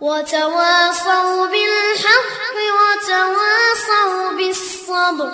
وتواصوا بالحق وتواصوا بالصبر.